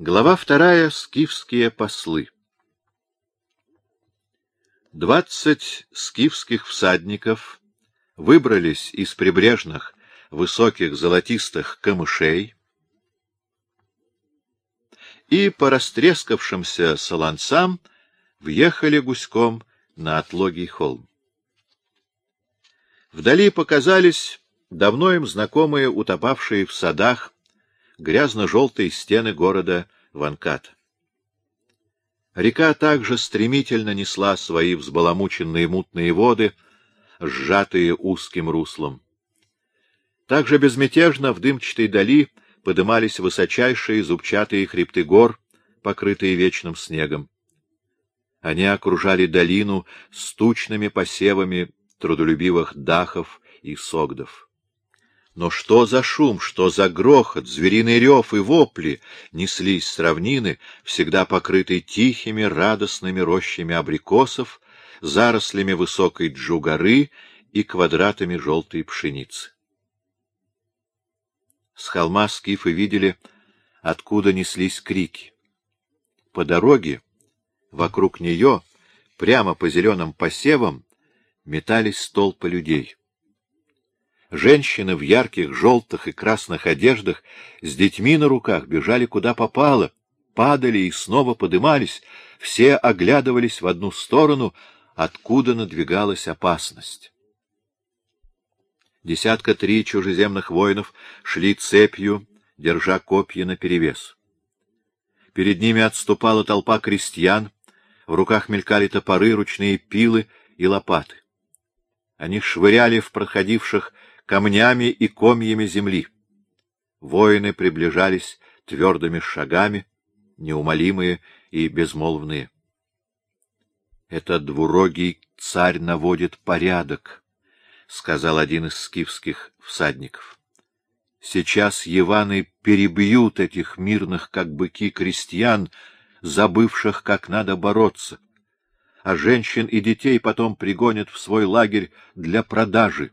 Глава вторая. Скифские послы. Двадцать скифских всадников выбрались из прибрежных высоких золотистых камышей и по растрескавшимся солонцам въехали гуськом на отлогий холм. Вдали показались давно им знакомые утопавшие в садах грязно-желтые стены города Ванкат. Река также стремительно несла свои взбаламученные мутные воды, сжатые узким руслом. Также безмятежно в дымчатой дали подымались высочайшие зубчатые хребты гор, покрытые вечным снегом. Они окружали долину с тучными посевами трудолюбивых дахов и согдов. Но что за шум, что за грохот, звериный рев и вопли неслись с равнины, всегда покрытой тихими, радостными рощами абрикосов, зарослями высокой джугары и квадратами желтой пшеницы. С холма скифы видели, откуда неслись крики. По дороге, вокруг нее, прямо по зеленым посевам, метались толпы людей. Женщины в ярких желтых и красных одеждах с детьми на руках бежали куда попало, падали и снова подымались, все оглядывались в одну сторону, откуда надвигалась опасность. Десятка три чужеземных воинов шли цепью, держа копья наперевес. Перед ними отступала толпа крестьян, в руках мелькали топоры, ручные пилы и лопаты. Они швыряли в проходивших камнями и комьями земли. Воины приближались твердыми шагами, неумолимые и безмолвные. Этот двурогий царь наводит порядок, — сказал один из скифских всадников. Сейчас Еваны перебьют этих мирных, как быки, крестьян, забывших, как надо бороться, а женщин и детей потом пригонят в свой лагерь для продажи.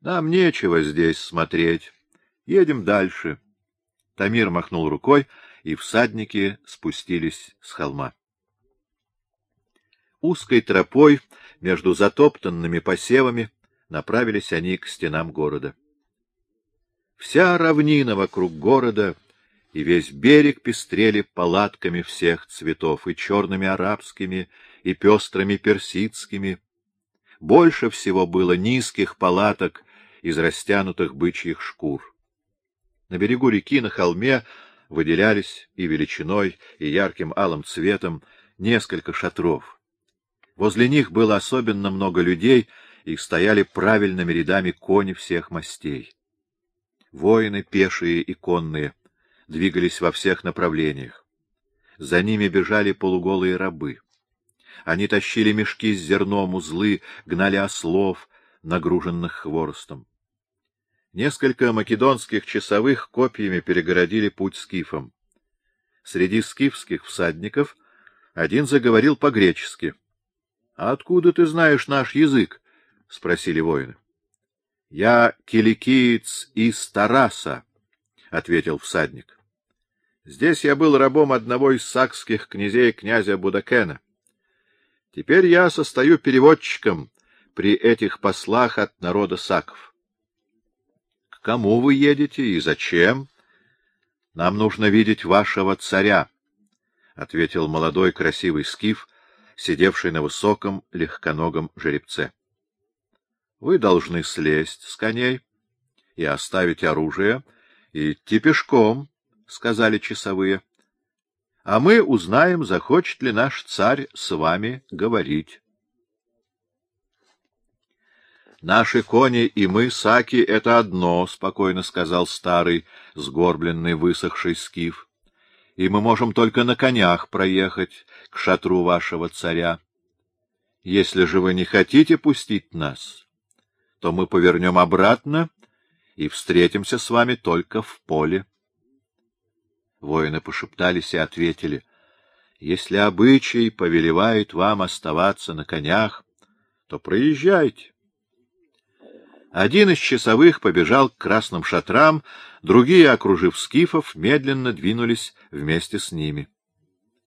Нам нечего здесь смотреть. Едем дальше. Тамир махнул рукой, и всадники спустились с холма. Узкой тропой между затоптанными посевами направились они к стенам города. Вся равнина вокруг города и весь берег пестрели палатками всех цветов, и черными арабскими, и пестрыми персидскими. Больше всего было низких палаток из растянутых бычьих шкур. На берегу реки, на холме, выделялись и величиной, и ярким алым цветом несколько шатров. Возле них было особенно много людей, и стояли правильными рядами кони всех мастей. Воины, пешие и конные, двигались во всех направлениях. За ними бежали полуголые рабы. Они тащили мешки с зерном, узлы, гнали ослов, нагруженных хворостом. Несколько македонских часовых копьями перегородили путь скифам. Среди скифских всадников один заговорил по-гречески. — А откуда ты знаешь наш язык? — спросили воины. — Я киликиец из Тараса, — ответил всадник. — Здесь я был рабом одного из сакских князей князя Будакена. Теперь я состою переводчиком при этих послах от народа саков кому вы едете и зачем? — Нам нужно видеть вашего царя, — ответил молодой красивый скиф, сидевший на высоком легконогом жеребце. — Вы должны слезть с коней и оставить оружие, и идти пешком, — сказали часовые. — А мы узнаем, захочет ли наш царь с вами говорить. — Наши кони и мы, саки, — это одно, — спокойно сказал старый, сгорбленный, высохший скиф. — И мы можем только на конях проехать к шатру вашего царя. Если же вы не хотите пустить нас, то мы повернем обратно и встретимся с вами только в поле. Воины пошептались и ответили, — Если обычай повелевает вам оставаться на конях, то проезжайте. Один из часовых побежал к красным шатрам, другие, окружив скифов, медленно двинулись вместе с ними.